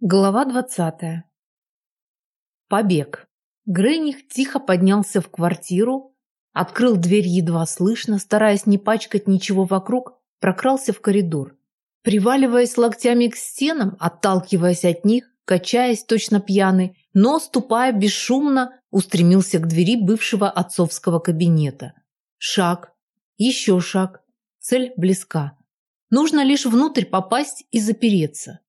Глава двадцатая. Побег. Грених тихо поднялся в квартиру, открыл дверь едва слышно, стараясь не пачкать ничего вокруг, прокрался в коридор. Приваливаясь локтями к стенам, отталкиваясь от них, качаясь точно пьяный, но, ступая бесшумно, устремился к двери бывшего отцовского кабинета. Шаг, еще шаг, цель близка. Нужно лишь внутрь попасть и запереться.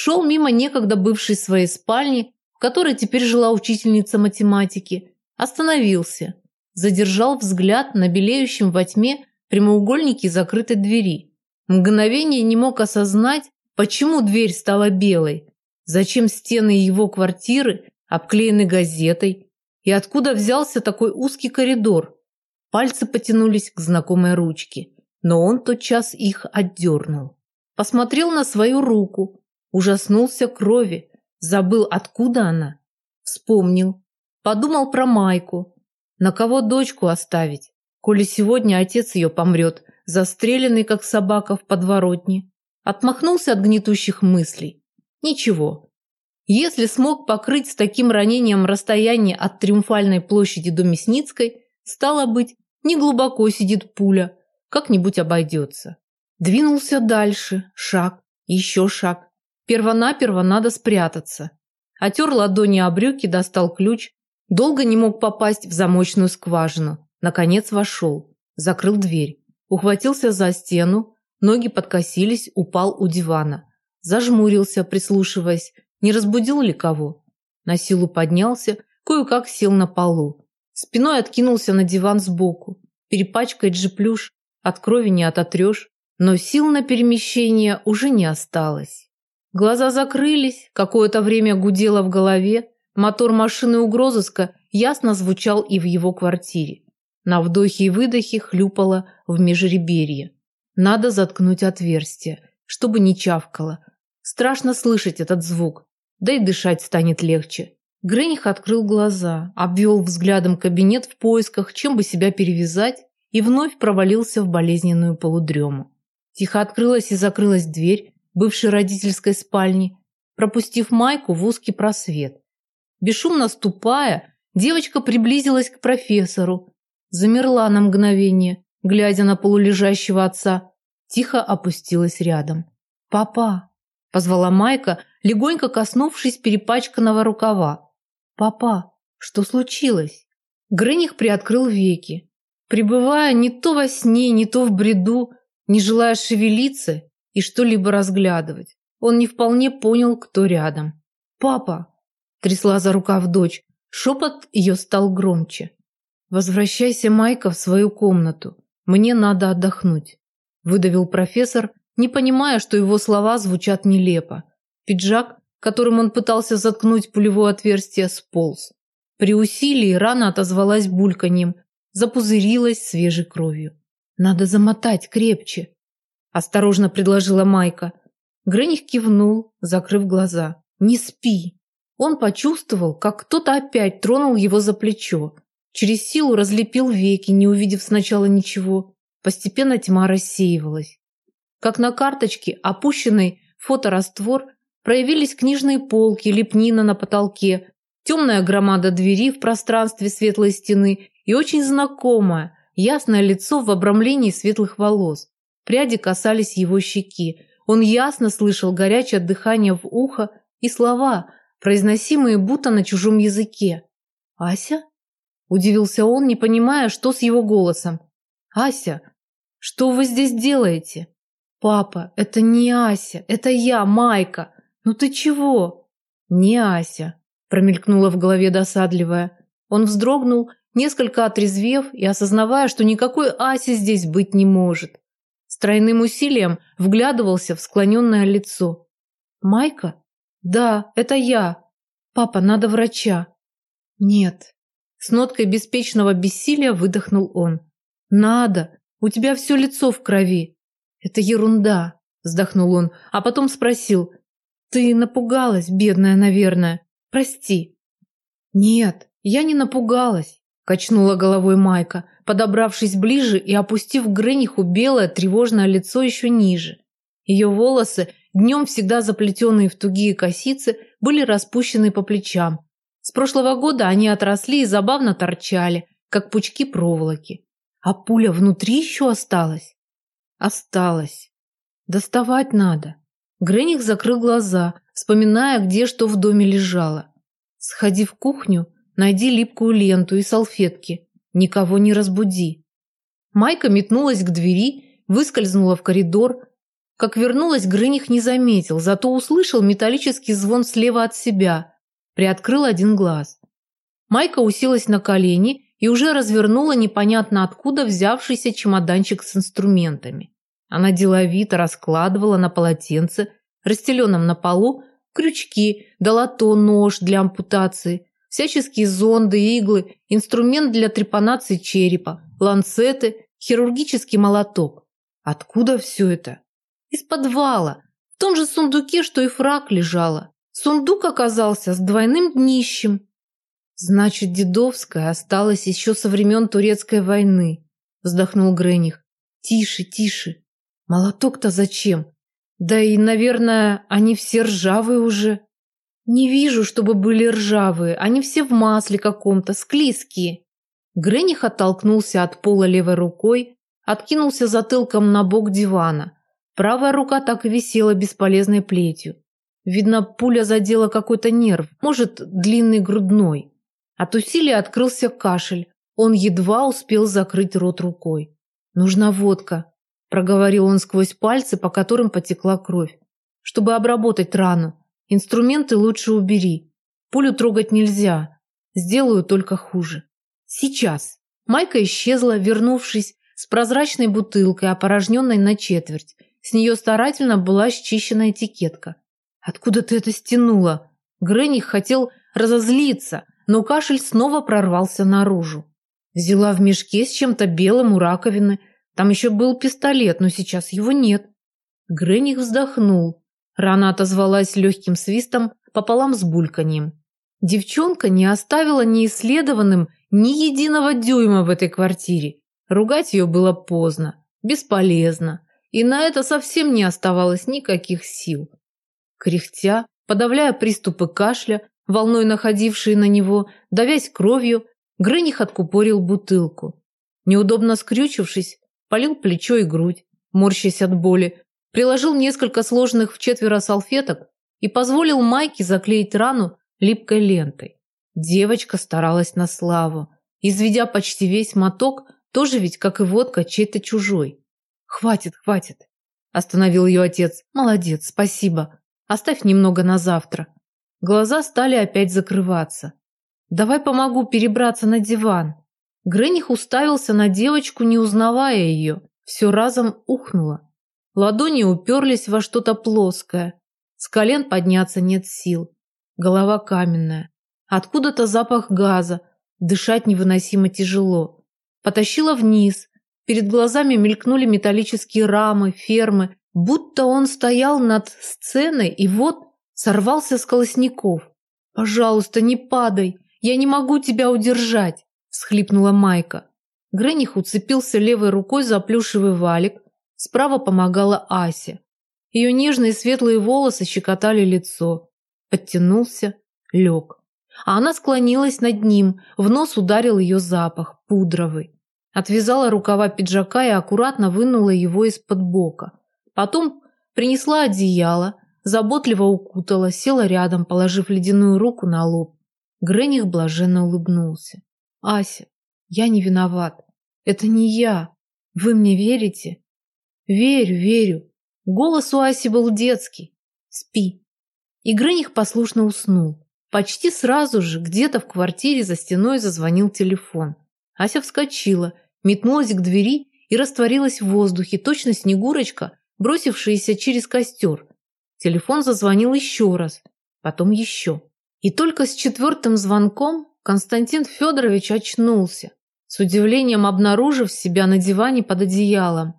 Шел мимо некогда бывшей своей спальни, в которой теперь жила учительница математики, остановился, задержал взгляд на белеющем во тьме прямоугольнике закрытой двери. Мгновение не мог осознать, почему дверь стала белой, зачем стены его квартиры обклеены газетой и откуда взялся такой узкий коридор. Пальцы потянулись к знакомой ручке, но он тотчас их отдернул. Посмотрел на свою руку, Ужаснулся крови, забыл, откуда она. Вспомнил. Подумал про Майку. На кого дочку оставить, коли сегодня отец ее помрет, застреленный, как собака в подворотне. Отмахнулся от гнетущих мыслей. Ничего. Если смог покрыть с таким ранением расстояние от Триумфальной площади до Мясницкой, стало быть, не глубоко сидит пуля, как-нибудь обойдется. Двинулся дальше, шаг, еще шаг. Первонаперво надо спрятаться. Отер ладони о брюки, достал ключ. Долго не мог попасть в замочную скважину. Наконец вошел. Закрыл дверь. Ухватился за стену. Ноги подкосились, упал у дивана. Зажмурился, прислушиваясь, не разбудил ли кого. На силу поднялся, кое-как сел на полу. Спиной откинулся на диван сбоку. Перепачкать же плюш, от крови не ототрешь. Но сил на перемещение уже не осталось. Глаза закрылись, какое-то время гудело в голове, мотор машины угрозыска ясно звучал и в его квартире. На вдохе и выдохе хлюпало в межреберье. Надо заткнуть отверстие, чтобы не чавкало. Страшно слышать этот звук, да и дышать станет легче. Грених открыл глаза, обвел взглядом кабинет в поисках, чем бы себя перевязать, и вновь провалился в болезненную полудрему. Тихо открылась и закрылась дверь, бывшей родительской спальни, пропустив майку в узкий просвет. Бесшумно ступая, девочка приблизилась к профессору, замерла на мгновение, глядя на полулежащего отца, тихо опустилась рядом. «Папа!» – позвала Майка, легонько коснувшись перепачканного рукава. «Папа, что случилось?» Грених приоткрыл веки. Пребывая не то во сне, не то в бреду, не желая шевелиться, и что-либо разглядывать. Он не вполне понял, кто рядом. «Папа!» – трясла за рукав дочь. Шепот ее стал громче. «Возвращайся, Майка, в свою комнату. Мне надо отдохнуть», – выдавил профессор, не понимая, что его слова звучат нелепо. Пиджак, которым он пытался заткнуть пулевое отверстие, сполз. При усилии рана отозвалась бульканьем, запузырилась свежей кровью. «Надо замотать крепче», осторожно предложила Майка. Грених кивнул, закрыв глаза. Не спи. Он почувствовал, как кто-то опять тронул его за плечо. Через силу разлепил веки, не увидев сначала ничего. Постепенно тьма рассеивалась. Как на карточке, опущенной фотораствор, проявились книжные полки, лепнина на потолке, темная громада двери в пространстве светлой стены и очень знакомое, ясное лицо в обрамлении светлых волос. Пряди касались его щеки. Он ясно слышал горячее дыхание в ухо и слова, произносимые будто на чужом языке. «Ася?» – удивился он, не понимая, что с его голосом. «Ася, что вы здесь делаете?» «Папа, это не Ася, это я, Майка. Ну ты чего?» «Не Ася», – промелькнула в голове досадливая. Он вздрогнул, несколько отрезвев и осознавая, что никакой Аси здесь быть не может. С тройным усилием вглядывался в склоненное лицо. «Майка? Да, это я. Папа, надо врача». «Нет». С ноткой беспечного бессилия выдохнул он. «Надо. У тебя все лицо в крови». «Это ерунда», вздохнул он, а потом спросил. «Ты напугалась, бедная, наверное. Прости». «Нет, я не напугалась», качнула головой Майка подобравшись ближе и опустив Грениху белое тревожное лицо еще ниже. Ее волосы днем всегда заплетенные в тугие косицы, были распущены по плечам. С прошлого года они отросли и забавно торчали, как пучки проволоки. А пуля внутри еще осталась? Осталась. Доставать надо. Грених закрыл глаза, вспоминая, где что в доме лежало. Сходи в кухню, найди липкую ленту и салфетки. Никого не разбуди. Майка метнулась к двери, выскользнула в коридор. Как вернулась, Грыних не заметил, зато услышал металлический звон слева от себя. Приоткрыл один глаз. Майка уселась на колени и уже развернула непонятно откуда взявшийся чемоданчик с инструментами. Она деловито раскладывала на полотенце, расстеленном на полу, крючки, долото, нож для ампутации, всяческие зонды, иглы, инструмент для трепанации черепа, ланцеты, хирургический молоток. Откуда все это? Из подвала. В том же сундуке, что и фраг лежала. Сундук оказался с двойным днищем. Значит, Дедовская осталась еще со времен Турецкой войны, вздохнул Грених. Тише, тише. Молоток-то зачем? Да и, наверное, они все ржавые уже. Не вижу, чтобы были ржавые. Они все в масле каком-то, склизкие. Грених оттолкнулся от пола левой рукой, откинулся затылком на бок дивана. Правая рука так и висела бесполезной плетью. Видно, пуля задела какой-то нерв, может, длинный грудной. От усилия открылся кашель. Он едва успел закрыть рот рукой. «Нужна водка», проговорил он сквозь пальцы, по которым потекла кровь. Чтобы обработать рану, инструменты лучше убери. Пулю трогать нельзя. Сделаю только хуже. Сейчас. Майка исчезла, вернувшись с прозрачной бутылкой, опорожненной на четверть. С нее старательно была счищена этикетка. «Откуда ты это стянула?» Грених хотел разозлиться, но кашель снова прорвался наружу. Взяла в мешке с чем-то белым у раковины, там еще был пистолет, но сейчас его нет. Грених вздохнул. Рана отозвалась легким свистом пополам с бульканьем. Девчонка не оставила неисследованным ни единого дюйма в этой квартире. Ругать ее было поздно, бесполезно, и на это совсем не оставалось никаких сил. Кряхтя, подавляя приступы кашля, волной находившие на него, давясь кровью, Грених откупорил бутылку. Неудобно скрючившись, полил плечо и грудь, морщась от боли, приложил несколько сложных в четверо салфеток и позволил Майке заклеить рану липкой лентой. Девочка старалась на славу, изведя почти весь моток, тоже ведь, как и водка, чей-то чужой. «Хватит, хватит!» – остановил ее отец. «Молодец, спасибо. Оставь немного на завтра». Глаза стали опять закрываться. «Давай помогу перебраться на диван», Грених уставился на девочку, не узнавая ее. Все разом ухнуло. Ладони уперлись во что-то плоское. С колен подняться нет сил. Голова каменная. Откуда-то запах газа. Дышать невыносимо тяжело. Потащила вниз. Перед глазами мелькнули металлические рамы, фермы. Будто он стоял над сценой и вот сорвался с колосников. «Пожалуйста, не падай. Я не могу тебя удержать» всхлипнула Майка. Грених уцепился левой рукой за плюшевый валик, справа помогала Ася. Ее нежные светлые волосы щекотали лицо. Подтянулся, лег. А она склонилась над ним, в нос ударил ее запах, пудровый. Отвязала рукава пиджака и аккуратно вынула его из-под бока. Потом принесла одеяло, заботливо укутала, села рядом, положив ледяную руку на лоб. Грених блаженно улыбнулся. Ася, я не виноват. Это не я. Вы мне верите? Верю, верю. Голос у Аси был детский. Спи. И Грыних послушно уснул. Почти сразу же где-то в квартире за стеной зазвонил телефон. Ася вскочила, метнулась к двери и растворилась в воздухе, точно снегурочка, бросившаяся через костер. Телефон зазвонил еще раз, потом еще. И только с четвертым звонком Константин Федорович очнулся, с удивлением обнаружив себя на диване под одеялом.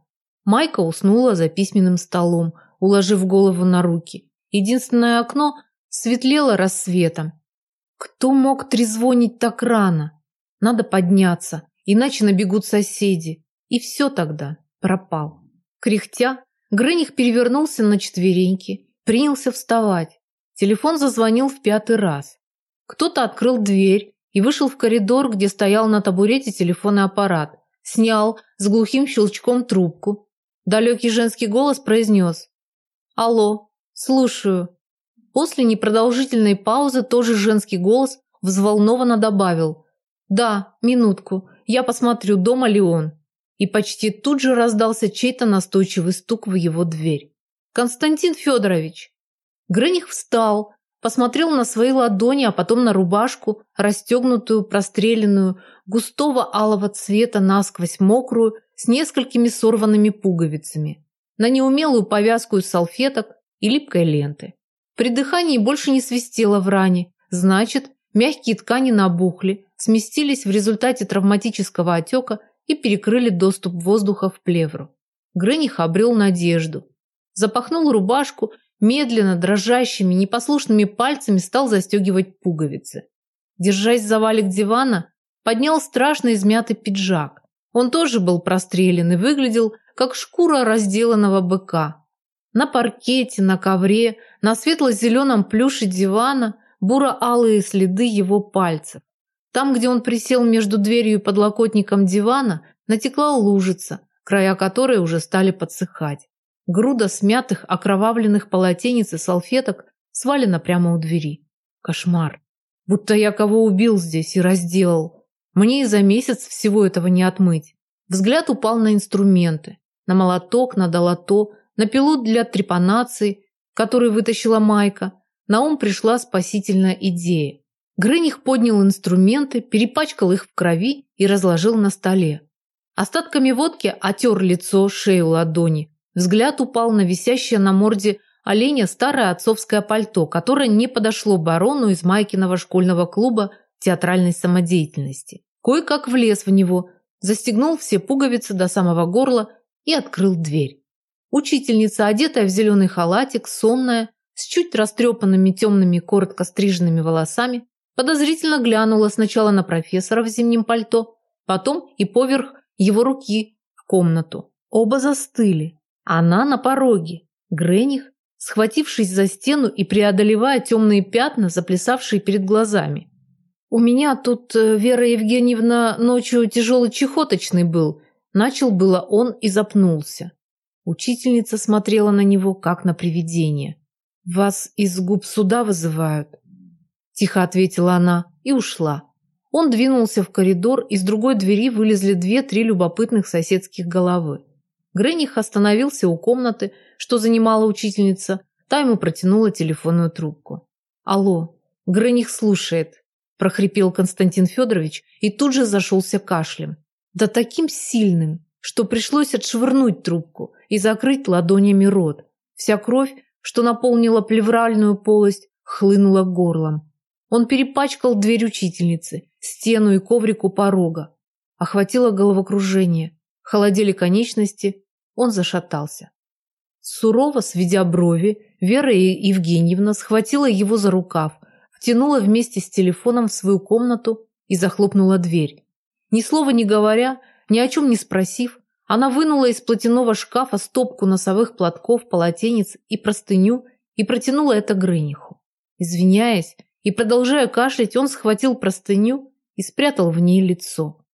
Майка уснула за письменным столом, уложив голову на руки. Единственное окно светлело рассветом. Кто мог трезвонить так рано? Надо подняться, иначе набегут соседи. И все тогда пропал. Кряхтя, Грыних перевернулся на четвереньки, принялся вставать. Телефон зазвонил в пятый раз. Кто-то открыл дверь и вышел в коридор, где стоял на табурете телефонный аппарат. Снял с глухим щелчком трубку. Далекий женский голос произнес «Алло, слушаю». После непродолжительной паузы тоже женский голос взволнованно добавил «Да, минутку, я посмотрю, дома ли он». И почти тут же раздался чей-то настойчивый стук в его дверь. «Константин Федорович!» Грених встал, посмотрел на свои ладони, а потом на рубашку, расстегнутую, простреленную, густого алого цвета, насквозь мокрую, с несколькими сорванными пуговицами, на неумелую повязку из салфеток и липкой ленты. При дыхании больше не свистело в ране, значит, мягкие ткани набухли, сместились в результате травматического отека и перекрыли доступ воздуха в плевру. Грених обрел надежду. Запахнул рубашку, медленно, дрожащими, непослушными пальцами стал застегивать пуговицы. Держась за валик дивана, поднял страшно измятый пиджак. Он тоже был прострелен и выглядел, как шкура разделанного быка. На паркете, на ковре, на светло-зеленом плюше дивана буро-алые следы его пальцев. Там, где он присел между дверью и подлокотником дивана, натекла лужица, края которой уже стали подсыхать. Груда смятых, окровавленных полотенец и салфеток свалена прямо у двери. Кошмар. Будто я кого убил здесь и разделал. Мне и за месяц всего этого не отмыть. Взгляд упал на инструменты. На молоток, на долото, на пилу для трепанации, который вытащила Майка. На ум пришла спасительная идея. Грыних поднял инструменты, перепачкал их в крови и разложил на столе. Остатками водки отер лицо, шею, ладони. Взгляд упал на висящее на морде оленя старое отцовское пальто, которое не подошло барону из Майкиного школьного клуба театральной самодеятельности. Кое-как влез в него, застегнул все пуговицы до самого горла и открыл дверь. Учительница, одетая в зеленый халатик, сонная, с чуть растрепанными темными коротко стриженными волосами, Подозрительно глянула сначала на профессора в зимнем пальто, потом и поверх его руки в комнату. Оба застыли. Она на пороге. Грених, схватившись за стену и преодолевая темные пятна, заплясавшие перед глазами. «У меня тут, э, Вера Евгеньевна, ночью тяжелый чехоточный был», начал было он и запнулся. Учительница смотрела на него, как на привидение. «Вас из губ суда вызывают?» Тихо ответила она и ушла. Он двинулся в коридор, из другой двери вылезли две-три любопытных соседских головы. Грених остановился у комнаты, что занимала учительница. Та ему протянула телефонную трубку. «Алло, Грених слушает», – прохрипел Константин Федорович и тут же зашелся кашлем. Да таким сильным, что пришлось отшвырнуть трубку и закрыть ладонями рот. Вся кровь, что наполнила плевральную полость, хлынула горлом. Он перепачкал дверь учительницы, стену и коврик у порога. Охватило головокружение. Холодели конечности. Он зашатался. Сурово сведя брови, Вера Евгеньевна схватила его за рукав, втянула вместе с телефоном в свою комнату и захлопнула дверь. Ни слова не говоря, ни о чем не спросив, она вынула из платяного шкафа стопку носовых платков, полотенец и простыню и протянула это Грыниху. Извиняясь, и, продолжая кашлять, он схватил простыню и спрятал в ней лицо.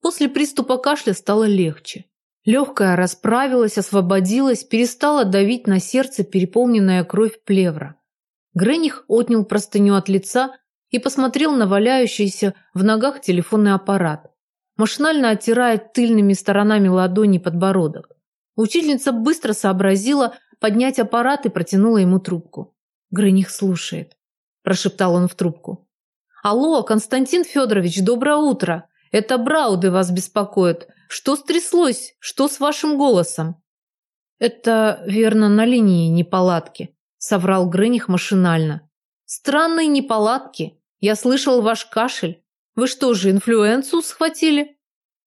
После приступа кашля стало легче. Легкая расправилась, освободилась, перестала давить на сердце переполненная кровь плевра. Грених отнял простыню от лица и посмотрел на валяющийся в ногах телефонный аппарат. Машинально оттирает тыльными сторонами ладони подбородок. Учительница быстро сообразила поднять аппарат и протянула ему трубку. Грених слушает прошептал он в трубку. «Алло, Константин Федорович, доброе утро. Это Брауды вас беспокоит. Что стряслось? Что с вашим голосом?» «Это, верно, на линии неполадки», – соврал Грених машинально. «Странные неполадки. Я слышал ваш кашель. Вы что же, инфлюенцию схватили?»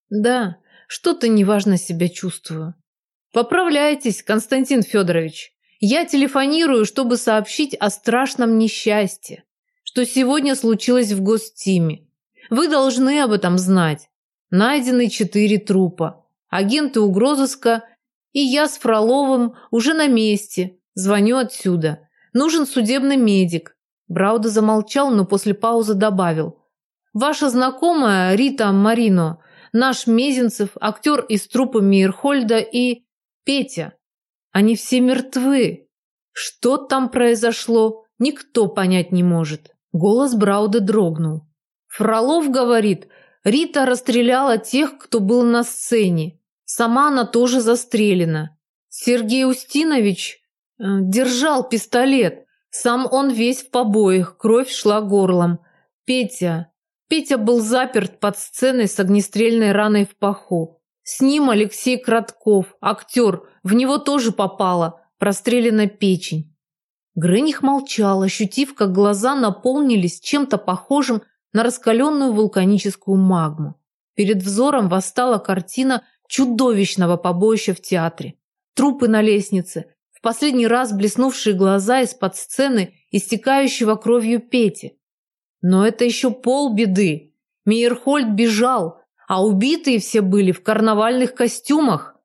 «Да, что-то неважно себя чувствую». «Поправляйтесь, Константин Федорович. Я телефонирую, чтобы сообщить о страшном несчастье, что сегодня случилось в гостиме. Вы должны об этом знать. Найдены четыре трупа. Агенты угрозыска И я с Фроловым уже на месте. Звоню отсюда. Нужен судебный медик. Брауда замолчал, но после паузы добавил. Ваша знакомая Рита Марино, наш Мезенцев, актер из труппы Мейерхольда и Петя. Они все мертвы. Что там произошло, никто понять не может. Голос Брауда дрогнул. Фролов говорит, Рита расстреляла тех, кто был на сцене. Сама она тоже застрелена. Сергей Устинович держал пистолет. Сам он весь в побоях, кровь шла горлом. Петя. Петя был заперт под сценой с огнестрельной раной в паху. С ним Алексей Кратков, актер, в него тоже попало, прострелена печень. Грених молчал, ощутив, как глаза наполнились чем-то похожим на раскаленную вулканическую магму. Перед взором восстала картина чудовищного побоища в театре. Трупы на лестнице, последний раз блеснувшие глаза из-под сцены, истекающего кровью Пети. Но это еще полбеды. Мейерхольд бежал, а убитые все были в карнавальных костюмах.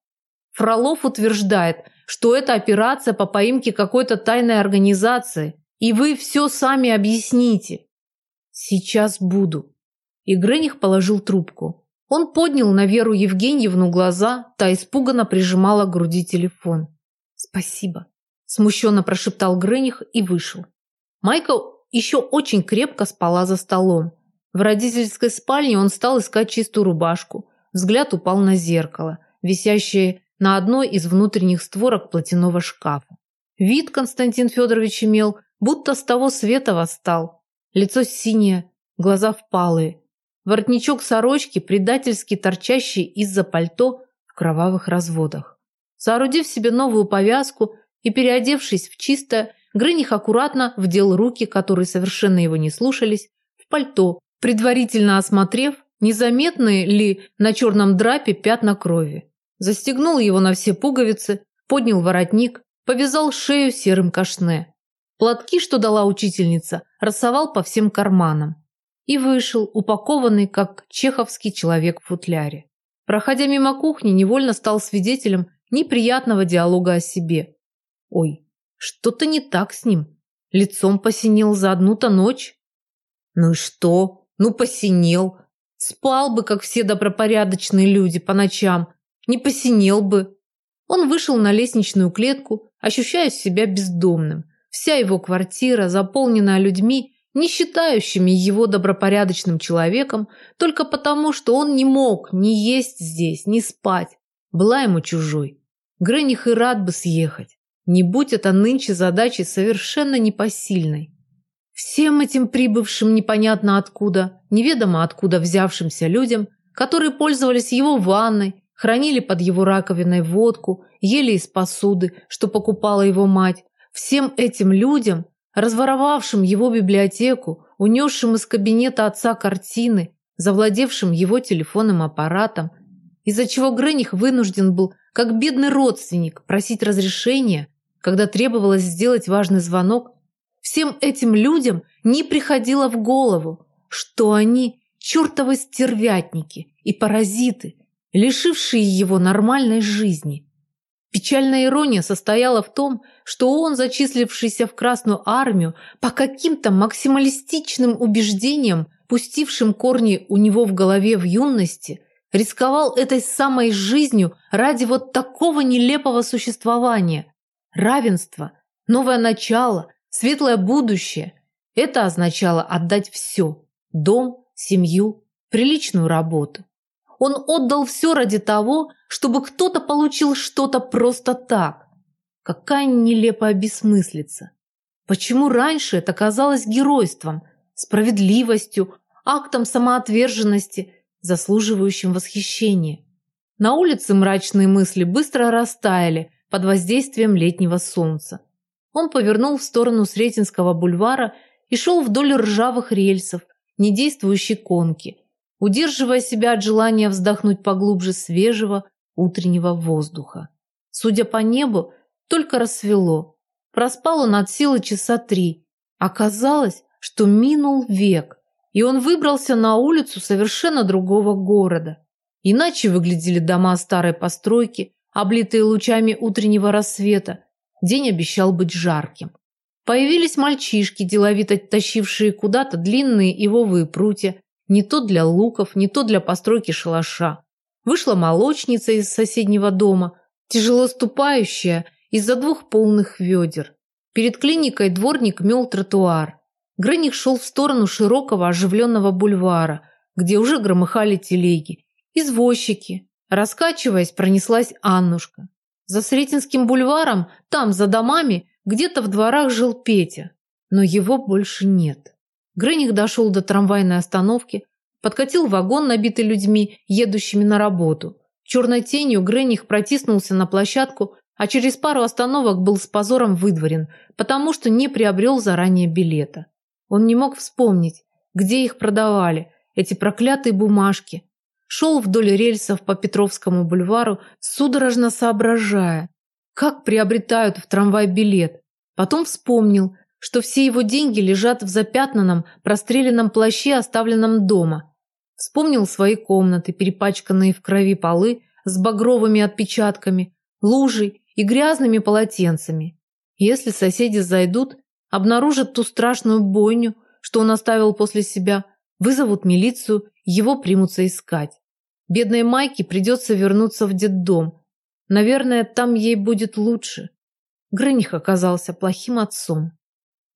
Фролов утверждает, что это операция по поимке какой-то тайной организации, и вы все сами объясните. Сейчас буду. И Грених положил трубку. Он поднял на Веру Евгеньевну глаза, та испуганно прижимала к груди телефон. «Спасибо», – смущенно прошептал Грених и вышел. Майка еще очень крепко спала за столом. В родительской спальне он стал искать чистую рубашку. Взгляд упал на зеркало, висящее на одной из внутренних створок платяного шкафа. Вид Константин Федорович имел, будто с того света восстал. Лицо синее, глаза впалые. Воротничок сорочки, предательски торчащий из-за пальто в кровавых разводах. Соорудив себе новую повязку и переодевшись в чистое, Грыних аккуратно вдел руки, которые совершенно его не слушались, в пальто, предварительно осмотрев, незаметны ли на черном драпе пятна крови. Застегнул его на все пуговицы, поднял воротник, повязал шею серым кашне. Платки, что дала учительница, рассовал по всем карманам. И вышел, упакованный, как чеховский человек в футляре. Проходя мимо кухни, невольно стал свидетелем неприятного диалога о себе. Ой, что-то не так с ним. Лицом посинел за одну-то ночь. Ну и что? Ну посинел. Спал бы, как все добропорядочные люди, по ночам. Не посинел бы. Он вышел на лестничную клетку, ощущая себя бездомным – Вся его квартира заполнена людьми, не считающими его добропорядочным человеком, только потому, что он не мог ни есть здесь, ни спать. Была ему чужой. Грених и рад бы съехать. Не будь это нынче задачей совершенно непосильной. Всем этим прибывшим непонятно откуда, неведомо откуда взявшимся людям, которые пользовались его ванной, хранили под его раковиной водку, ели из посуды, что покупала его мать, Всем этим людям, разворовавшим его библиотеку, унесшим из кабинета отца картины, завладевшим его телефонным аппаратом, из-за чего Грених вынужден был, как бедный родственник, просить разрешения, когда требовалось сделать важный звонок, всем этим людям не приходило в голову, что они чертовы стервятники и паразиты, лишившие его нормальной жизни. Печальная ирония состояла в том, что он, зачислившийся в Красную армию, по каким-то максималистичным убеждениям, пустившим корни у него в голове в юности, рисковал этой самой жизнью ради вот такого нелепого существования. Равенство, новое начало, светлое будущее – это означало отдать все – дом, семью, приличную работу. Он отдал все ради того, чтобы кто-то получил что-то просто так. Какая нелепая бессмыслица. Почему раньше это казалось геройством, справедливостью, актом самоотверженности, заслуживающим восхищения? На улице мрачные мысли быстро растаяли под воздействием летнего солнца. Он повернул в сторону Сретенского бульвара и шел вдоль ржавых рельсов, недействующей конки – удерживая себя от желания вздохнуть поглубже свежего утреннего воздуха. Судя по небу, только рассвело. Проспал он от силы часа три. Оказалось, что минул век, и он выбрался на улицу совершенно другого города. Иначе выглядели дома старой постройки, облитые лучами утреннего рассвета. День обещал быть жарким. Появились мальчишки, деловито тащившие куда-то длинные ивовые прутья, не то для луков, не то для постройки шалаша. Вышла молочница из соседнего дома, тяжело ступающая из-за двух полных ведер. Перед клиникой дворник мел тротуар. Грыник шел в сторону широкого оживленного бульвара, где уже громыхали телеги. Извозчики. Раскачиваясь, пронеслась Аннушка. За Сретенским бульваром, там, за домами, где-то в дворах жил Петя. Но его больше нет. Грыник дошел до трамвайной остановки, подкатил вагон, набитый людьми, едущими на работу. Черной тенью Грыних протиснулся на площадку, а через пару остановок был с позором выдворен, потому что не приобрел заранее билета. Он не мог вспомнить, где их продавали, эти проклятые бумажки. Шел вдоль рельсов по Петровскому бульвару, судорожно соображая, как приобретают в трамвай билет. Потом вспомнил, что все его деньги лежат в запятнанном, простреленном плаще, оставленном дома. Вспомнил свои комнаты, перепачканные в крови полы с багровыми отпечатками, лужей и грязными полотенцами. Если соседи зайдут, обнаружат ту страшную бойню, что он оставил после себя, вызовут милицию, его примутся искать. Бедной Майке придется вернуться в детдом. Наверное, там ей будет лучше. Грыних оказался плохим отцом.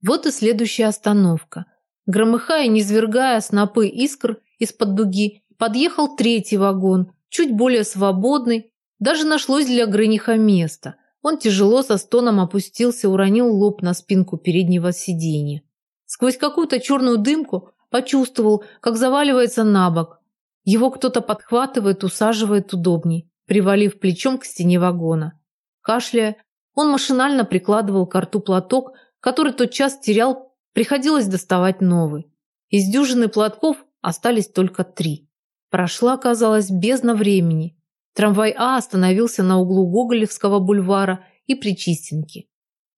Вот и следующая остановка. Громыхая, низвергая снопы искр, из-под дуги подъехал третий вагон, чуть более свободный. Даже нашлось для Грыниха место. Он тяжело со стоном опустился, уронил лоб на спинку переднего сиденья. Сквозь какую-то черную дымку почувствовал, как заваливается на бок. Его кто-то подхватывает, усаживает удобней, привалив плечом к стене вагона. Кашляя, он машинально прикладывал к рту платок, который тот час терял, приходилось доставать новый. Из дюжины платков Остались только три. Прошла, казалось, бездна времени. Трамвай А остановился на углу Гоголевского бульвара и Причистенки.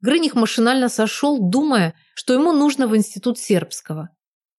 Грыних машинально сошел, думая, что ему нужно в институт сербского.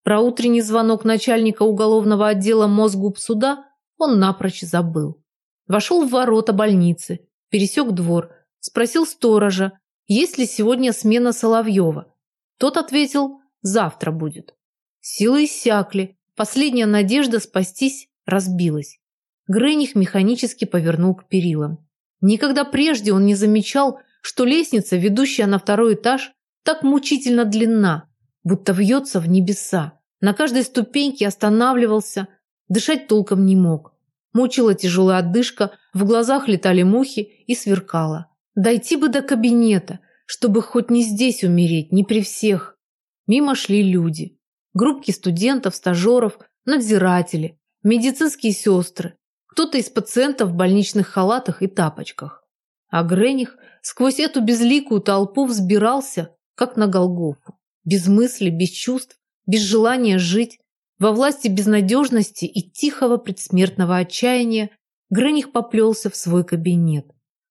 Про утренний звонок начальника уголовного отдела Мосгубсуда он напрочь забыл. Вошел в ворота больницы, пересек двор, спросил сторожа, есть ли сегодня смена Соловьева. Тот ответил, завтра будет. Силы иссякли, Последняя надежда спастись разбилась. Грених механически повернул к перилам. Никогда прежде он не замечал, что лестница, ведущая на второй этаж, так мучительно длинна, будто вьется в небеса. На каждой ступеньке останавливался, дышать толком не мог. Мучила тяжелая отдышка, в глазах летали мухи и сверкало. Дойти бы до кабинета, чтобы хоть не здесь умереть, не при всех. Мимо шли люди группки студентов, стажеров, надзиратели, медицинские сестры, кто-то из пациентов в больничных халатах и тапочках. А Грених сквозь эту безликую толпу взбирался, как на Голгофу. Без мысли, без чувств, без желания жить, во власти безнадежности и тихого предсмертного отчаяния Грених поплелся в свой кабинет.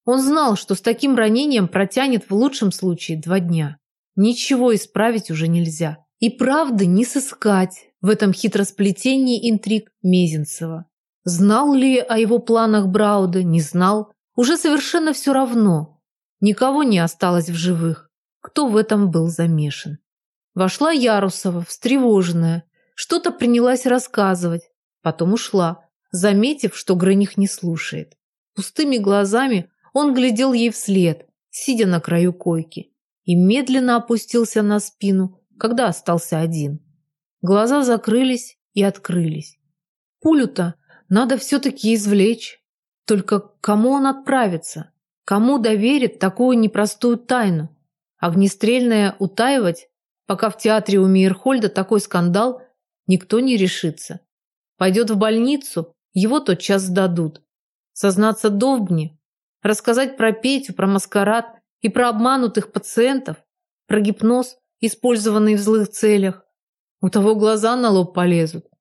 Он знал, что с таким ранением протянет в лучшем случае два дня. Ничего исправить уже нельзя. И правды не сыскать в этом хитросплетении интриг Мезенцева. Знал ли о его планах Брауда, не знал. Уже совершенно все равно. Никого не осталось в живых. Кто в этом был замешан? Вошла Ярусова, встревоженная. Что-то принялась рассказывать. Потом ушла, заметив, что Граних не слушает. Пустыми глазами он глядел ей вслед, сидя на краю койки, и медленно опустился на спину, когда остался один. Глаза закрылись и открылись. Пулю-то надо все-таки извлечь. Только кому он отправится? Кому доверит такую непростую тайну? Огнестрельное утаивать, пока в театре у Мейерхольда такой скандал, никто не решится. Пойдет в больницу, его тотчас сдадут. Сознаться Довбне, рассказать про Петю, про маскарад и про обманутых пациентов, про гипноз, использованный в злых целях. У того глаза на лоб полезут.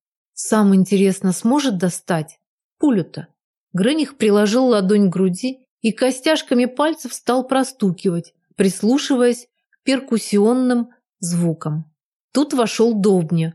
Сам интересно, сможет достать? Пулю-то. Грених приложил ладонь к груди и костяшками пальцев стал простукивать, прислушиваясь к перкуссионным звукам. Тут вошел Довбня.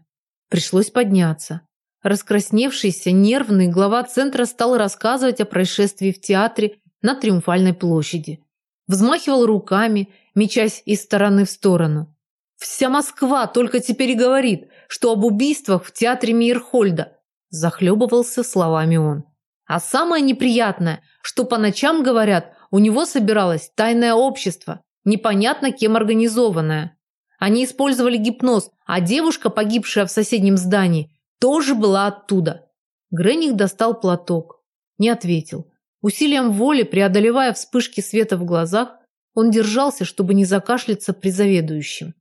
Пришлось подняться. Раскрасневшийся, нервный глава центра стал рассказывать о происшествии в театре на Триумфальной площади. Взмахивал руками, мечась из стороны в сторону. Вся Москва только теперь и говорит, что об убийствах в театре Мейерхольда. Захлебывался словами он. А самое неприятное, что по ночам, говорят, у него собиралось тайное общество, непонятно кем организованное. Они использовали гипноз, а девушка, погибшая в соседнем здании, тоже была оттуда. Грених достал платок. Не ответил. Усилием воли, преодолевая вспышки света в глазах, он держался, чтобы не закашляться при заведующем.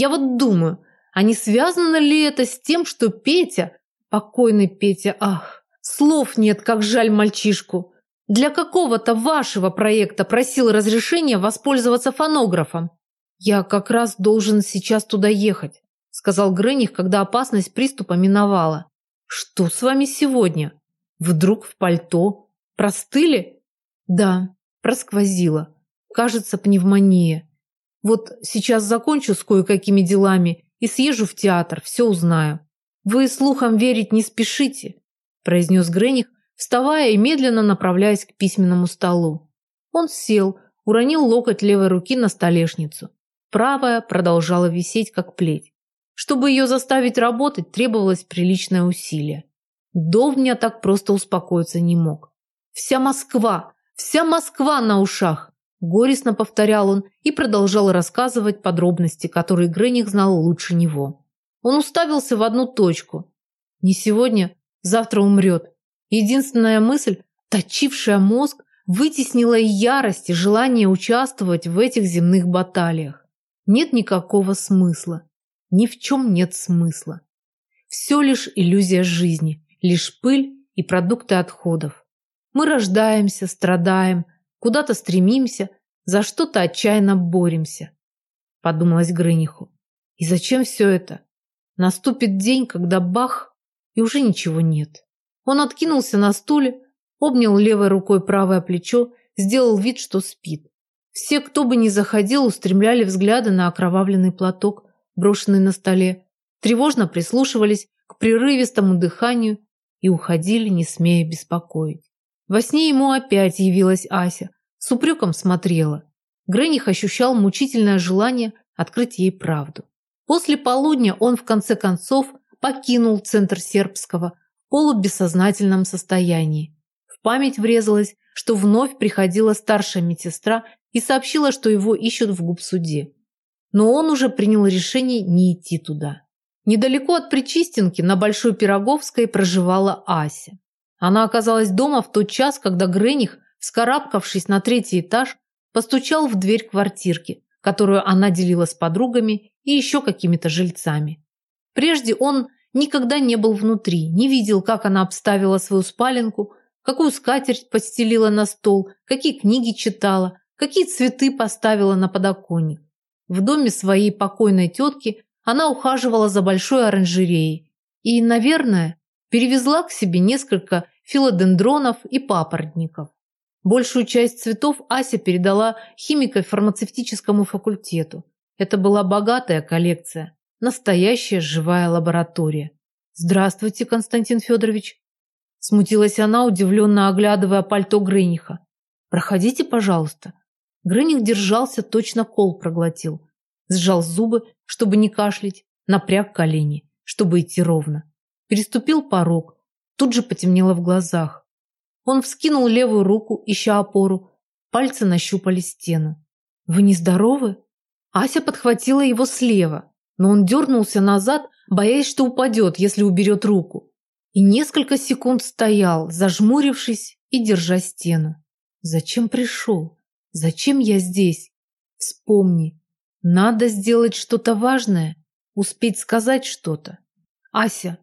Я вот думаю, а не связано ли это с тем, что Петя, покойный Петя, ах, слов нет, как жаль мальчишку, для какого-то вашего проекта просил разрешения воспользоваться фонографом? Я как раз должен сейчас туда ехать, сказал Грених, когда опасность приступа миновала. Что с вами сегодня? Вдруг в пальто? Простыли? Да, просквозило. Кажется, пневмония. Вот сейчас закончу с кое-какими делами и съезжу в театр, все узнаю. Вы слухам верить не спешите, произнес Грених, вставая и медленно направляясь к письменному столу. Он сел, уронил локоть левой руки на столешницу. Правая продолжала висеть, как плеть. Чтобы ее заставить работать, требовалось приличное усилие. Довня так просто успокоиться не мог. «Вся Москва! Вся Москва на ушах!» Горестно повторял он и продолжал рассказывать подробности, которые Грених знал лучше него. Он уставился в одну точку. Не сегодня, завтра умрет. Единственная мысль, точившая мозг, вытеснила и ярость, и желание участвовать в этих земных баталиях. Нет никакого смысла. Ни в чем нет смысла. Все лишь иллюзия жизни, лишь пыль и продукты отходов. Мы рождаемся, страдаем, Куда-то стремимся, за что-то отчаянно боремся. Подумалось Грыниху. И зачем все это? Наступит день, когда бах, и уже ничего нет. Он откинулся на стуле, обнял левой рукой правое плечо, сделал вид, что спит. Все, кто бы ни заходил, устремляли взгляды на окровавленный платок, брошенный на столе, тревожно прислушивались к прерывистому дыханию и уходили, не смея беспокоить. Во сне ему опять явилась Ася, с упреком смотрела. Грених ощущал мучительное желание открыть ей правду. После полудня он в конце концов покинул центр сербского в полубессознательном состоянии. В память врезалось, что вновь приходила старшая медсестра и сообщила, что его ищут в губсуде. Но он уже принял решение не идти туда. Недалеко от Причистенки на Большой Пироговской проживала Ася. Она оказалась дома в тот час, когда Грених, вскарабкавшись на третий этаж, постучал в дверь квартирки, которую она делила с подругами и еще какими-то жильцами. Прежде он никогда не был внутри, не видел, как она обставила свою спаленку, какую скатерть постелила на стол, какие книги читала, какие цветы поставила на подоконник. В доме своей покойной тетки она ухаживала за большой оранжереей и, наверное, Перевезла к себе несколько филодендронов и папоротников. Большую часть цветов Ася передала химико-фармацевтическому факультету. Это была богатая коллекция, настоящая живая лаборатория. «Здравствуйте, Константин Федорович!» Смутилась она, удивленно оглядывая пальто Грыниха. «Проходите, пожалуйста». Грыних держался, точно кол проглотил. Сжал зубы, чтобы не кашлять, напряг колени, чтобы идти ровно. Переступил порог. Тут же потемнело в глазах. Он вскинул левую руку, ища опору. Пальцы нащупали стену. «Вы нездоровы?» Ася подхватила его слева, но он дернулся назад, боясь, что упадет, если уберет руку. И несколько секунд стоял, зажмурившись и держа стену. «Зачем пришел? Зачем я здесь? Вспомни. Надо сделать что-то важное, успеть сказать что-то. Ася,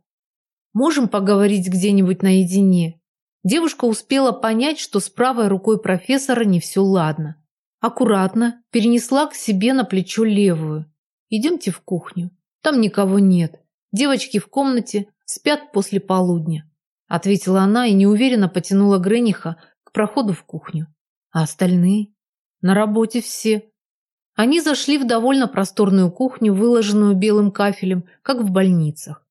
Можем поговорить где-нибудь наедине?» Девушка успела понять, что с правой рукой профессора не все ладно. Аккуратно перенесла к себе на плечо левую. «Идемте в кухню. Там никого нет. Девочки в комнате спят после полудня», ответила она и неуверенно потянула Грениха к проходу в кухню. «А остальные?» «На работе все». Они зашли в довольно просторную кухню, выложенную белым кафелем, как в больницах.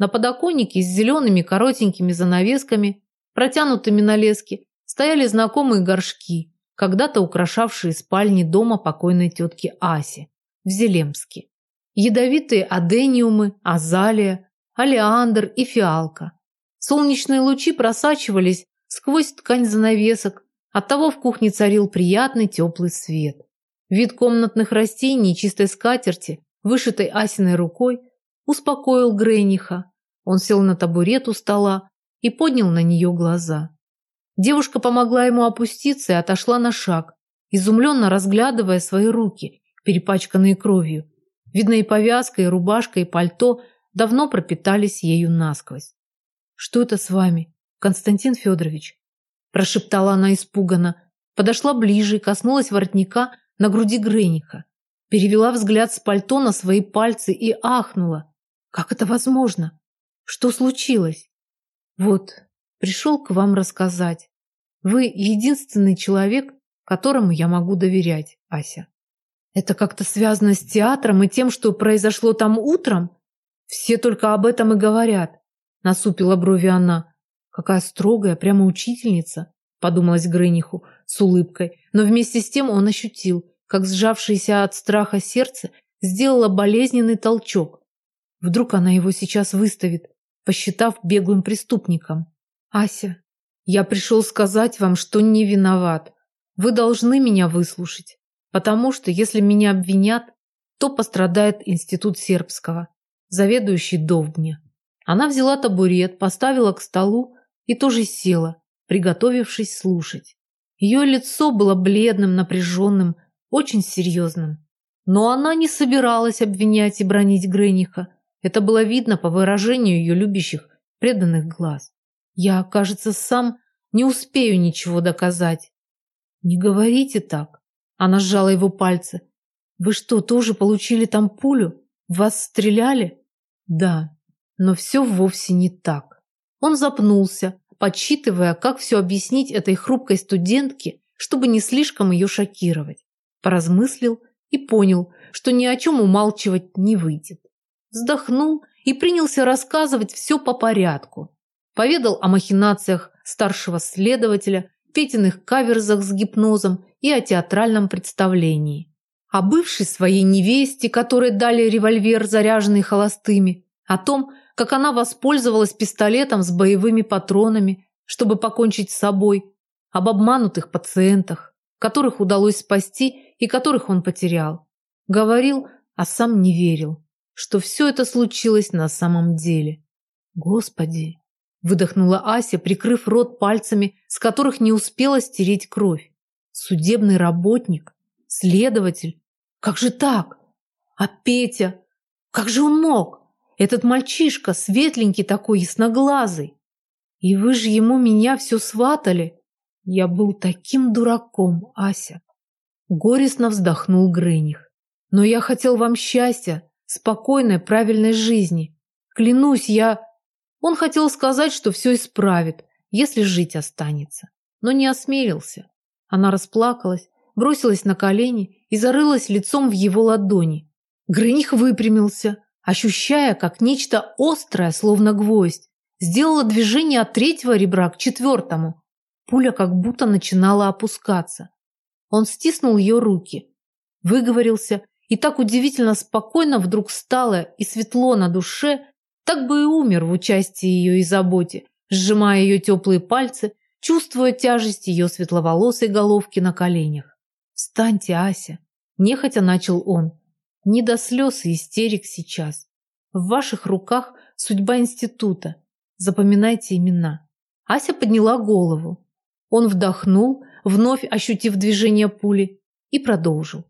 На подоконнике с зелеными коротенькими занавесками, протянутыми на леске, стояли знакомые горшки, когда-то украшавшие спальни дома покойной тетки Аси в Зелемске. Ядовитые адениумы, азалия, алиандр и фиалка. Солнечные лучи просачивались сквозь ткань занавесок, оттого в кухне царил приятный теплый свет. Вид комнатных растений и чистой скатерти, вышитой Асиной рукой, успокоил Грейниха. Он сел на табурет у стола и поднял на нее глаза. Девушка помогла ему опуститься и отошла на шаг, изумленно разглядывая свои руки, перепачканные кровью. Видно, и повязка, и рубашка, и пальто давно пропитались ею насквозь. «Что это с вами, Константин Федорович?» Прошептала она испуганно, подошла ближе и коснулась воротника на груди Грениха. Перевела взгляд с пальто на свои пальцы и ахнула. «Как это возможно? Что случилось?» «Вот, пришел к вам рассказать. Вы единственный человек, которому я могу доверять, Ася. Это как-то связано с театром и тем, что произошло там утром? Все только об этом и говорят. Насупила брови она. Какая строгая, прямо учительница, подумалась Грыниху с улыбкой, но вместе с тем он ощутил, как сжавшееся от страха сердце сделало болезненный толчок. Вдруг она его сейчас выставит, посчитав беглым преступником. Ася, я пришел сказать вам, что не виноват. Вы должны меня выслушать, потому что если меня обвинят, то пострадает институт сербского, заведующий Довбня. Она взяла табурет, поставила к столу и тоже села, приготовившись слушать. Ее лицо было бледным, напряженным, очень серьезным. Но она не собиралась обвинять и бронить Грениха. Это было видно по выражению ее любящих, преданных глаз. Я, кажется, сам не успею ничего доказать. Не говорите так. Она сжала его пальцы. Вы что, тоже получили там пулю? Вас стреляли? Да, но все вовсе не так. Он запнулся, подсчитывая, как все объяснить этой хрупкой студентке, чтобы не слишком ее шокировать. Поразмыслил и понял, что ни о чем умалчивать не выйдет. Вздохнул и принялся рассказывать все по порядку. Поведал о махинациях старшего следователя, Петиных каверзах с гипнозом и о театральном представлении. О бывшей своей невесте, которой дали револьвер, заряженный холостыми. О том, как она воспользовалась пистолетом с боевыми патронами, чтобы покончить с собой. Об обманутых пациентах, которых удалось спасти и которых он потерял. Говорил, а сам не верил, что все это случилось на самом деле. Господи, Выдохнула Ася, прикрыв рот пальцами, с которых не успела стереть кровь. Судебный работник? Следователь? Как же так? А Петя? Как же он мог? Этот мальчишка, светленький такой, ясноглазый. И вы же ему меня все сватали. Я был таким дураком, Ася. Горестно вздохнул Грыних. Но я хотел вам счастья, спокойной, правильной жизни. Клянусь, я... Он хотел сказать, что все исправит, если жить останется, но не осмелился. Она расплакалась, бросилась на колени и зарылась лицом в его ладони. Грыних выпрямился, ощущая, как нечто острое, словно гвоздь, сделало движение от третьего ребра к четвертому. Пуля как будто начинала опускаться. Он стиснул ее руки, выговорился, и так удивительно спокойно вдруг стало и светло на душе, так бы и умер в участии ее и заботе, сжимая ее теплые пальцы, чувствуя тяжесть ее светловолосой головки на коленях. «Встаньте, Ася!» – нехотя начал он. «Не до слез и истерик сейчас. В ваших руках судьба института. Запоминайте имена». Ася подняла голову. Он вдохнул, вновь ощутив движение пули, и продолжил.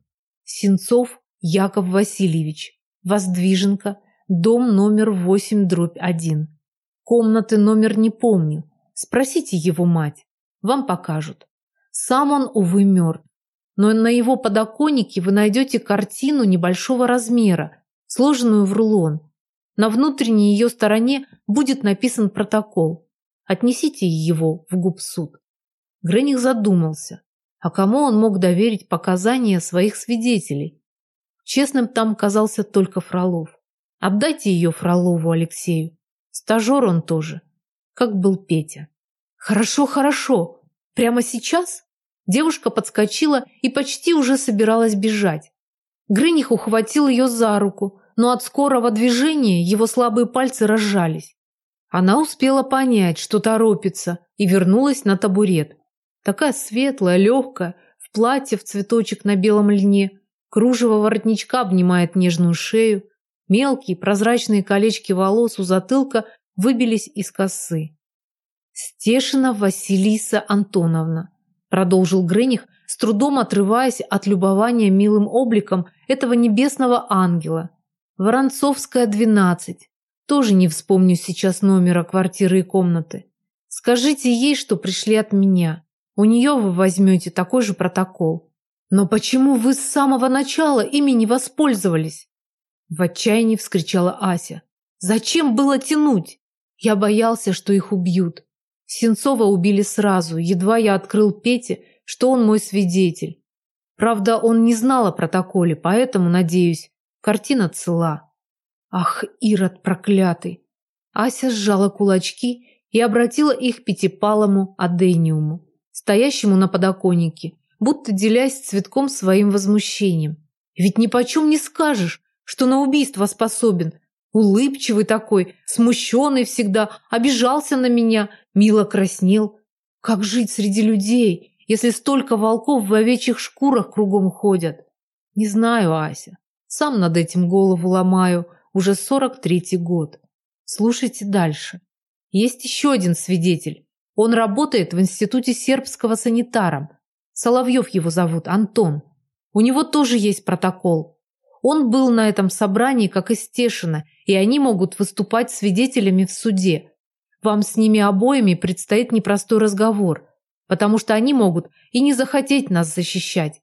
Сенцов Яков Васильевич, Воздвиженка, Дом номер 8, дробь 1. Комнаты номер не помню. Спросите его мать. Вам покажут. Сам он, увы, мертв. Но на его подоконнике вы найдете картину небольшого размера, сложенную в рулон. На внутренней ее стороне будет написан протокол. Отнесите его в губсуд. Грених задумался. А кому он мог доверить показания своих свидетелей? Честным там казался только Фролов. Отдайте ее Фролову Алексею. Стажер он тоже, как был Петя. Хорошо, хорошо. Прямо сейчас? Девушка подскочила и почти уже собиралась бежать. Грыних ухватил ее за руку, но от скорого движения его слабые пальцы разжались. Она успела понять, что торопится, и вернулась на табурет. Такая светлая, легкая, в платье в цветочек на белом льне, кружево воротничка обнимает нежную шею, мелкие прозрачные колечки волос у затылка выбились из косы. «Стешина Василиса Антоновна», продолжил Грених, с трудом отрываясь от любования милым обликом этого небесного ангела. Воронцовская, 12. Тоже не вспомню сейчас номера квартиры и комнаты. Скажите ей, что пришли от меня. У нее вы возьмете такой же протокол. Но почему вы с самого начала ими не воспользовались? В отчаянии вскричала Ася. Зачем было тянуть? Я боялся, что их убьют. Сенцова убили сразу, едва я открыл Пете, что он мой свидетель. Правда, он не знал о протоколе, поэтому, надеюсь, картина цела. Ах, Ирод проклятый! Ася сжала кулачки и обратила их пятипалому адениуму, стоящему на подоконнике, будто делясь цветком своим возмущением. Ведь ни почем не скажешь, что на убийство способен. Улыбчивый такой, смущенный всегда, обижался на меня, мило краснел. Как жить среди людей, если столько волков в овечьих шкурах кругом ходят? Не знаю, Ася. Сам над этим голову ломаю – уже 43-й год. Слушайте дальше. Есть еще один свидетель. Он работает в институте сербского санитаром. Соловьев его зовут, Антон. У него тоже есть протокол. Он был на этом собрании, как и Стешина, и они могут выступать свидетелями в суде. Вам с ними обоими предстоит непростой разговор, потому что они могут и не захотеть нас защищать.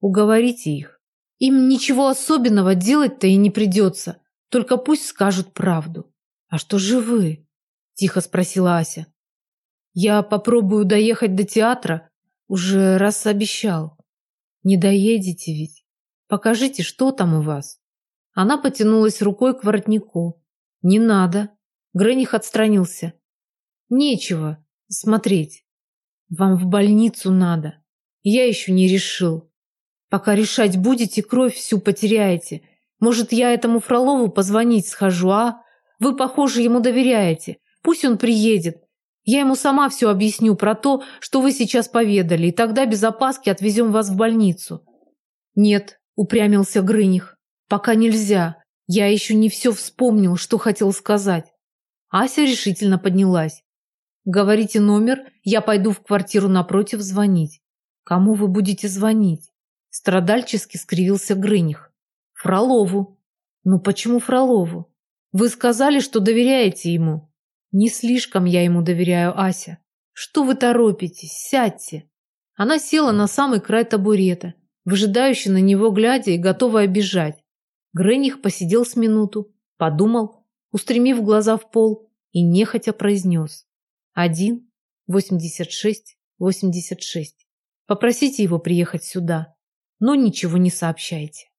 Уговорите их. Им ничего особенного делать-то и не придется. Только пусть скажут правду. А что же вы? Тихо спросила Ася. Я попробую доехать до театра. Уже раз обещал. Не доедете ведь. Покажите, что там у вас. Она потянулась рукой к воротнику. Не надо. Грених отстранился. Нечего смотреть. Вам в больницу надо. Я еще не решил. Пока решать будете, кровь всю потеряете. Может, я этому Фролову позвонить схожу, а? Вы, похоже, ему доверяете. Пусть он приедет. Я ему сама все объясню про то, что вы сейчас поведали, и тогда без опаски отвезем вас в больницу». «Нет», — упрямился Грыних, — «пока нельзя. Я еще не все вспомнил, что хотел сказать». Ася решительно поднялась. «Говорите номер, я пойду в квартиру напротив звонить». «Кому вы будете звонить?» Страдальчески скривился Грыних. Фролову. Ну почему Фролову? Вы сказали, что доверяете ему. Не слишком я ему доверяю, Ася. Что вы торопитесь? Сядьте. Она села на самый край табурета, выжидающе на него глядя и готовая бежать. Грених посидел с минуту, подумал, устремив глаза в пол, и нехотя произнес. Один, восемьдесят шесть, восемьдесят шесть. Попросите его приехать сюда, но ничего не сообщайте.